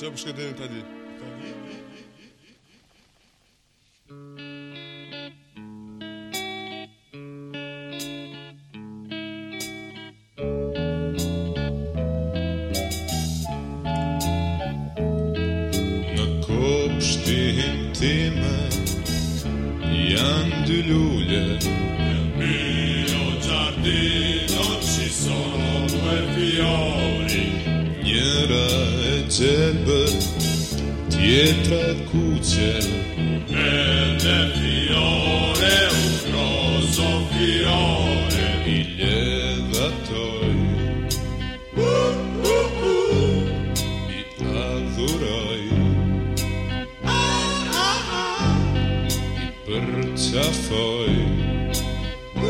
Чапушка дерен тади. Yandülüle Bir o tardi Tjetra e kuqe verde fiore, un rosso fiore. I ledhatoj I adhuroj I përqafoj Por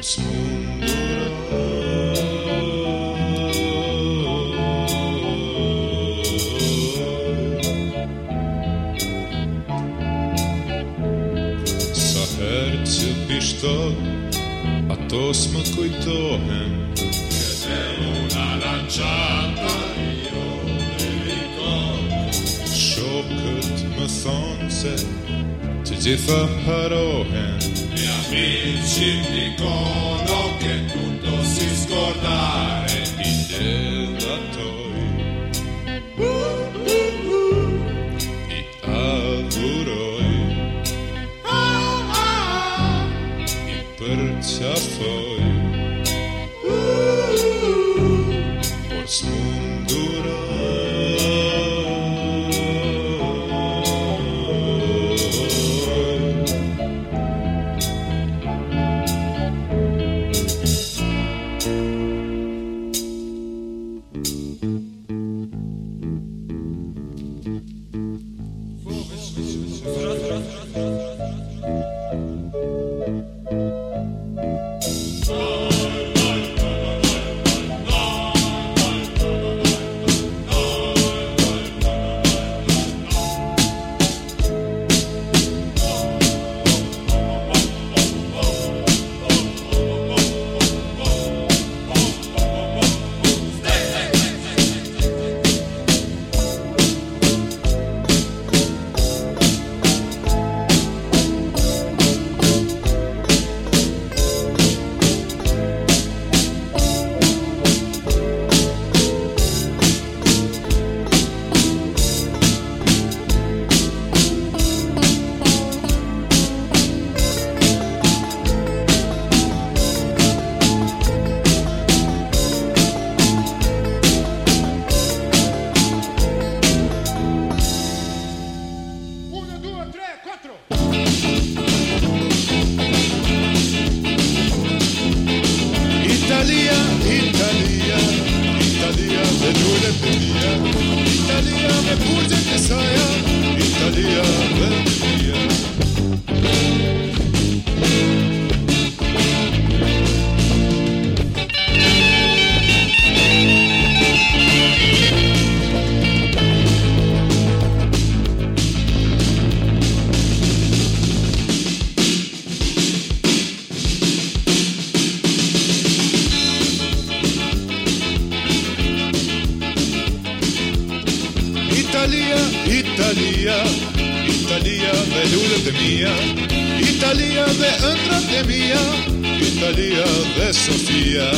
s'munduroj kështo Ato s'më kujtohem Këtë una la qata Jo në vikon Shokët më thonë se Që gjitha harohen. Ja mi qip një kohë Italia, Italia, Italia de Lourdes mía, Italia de Andrade mía, Italia de Sofía.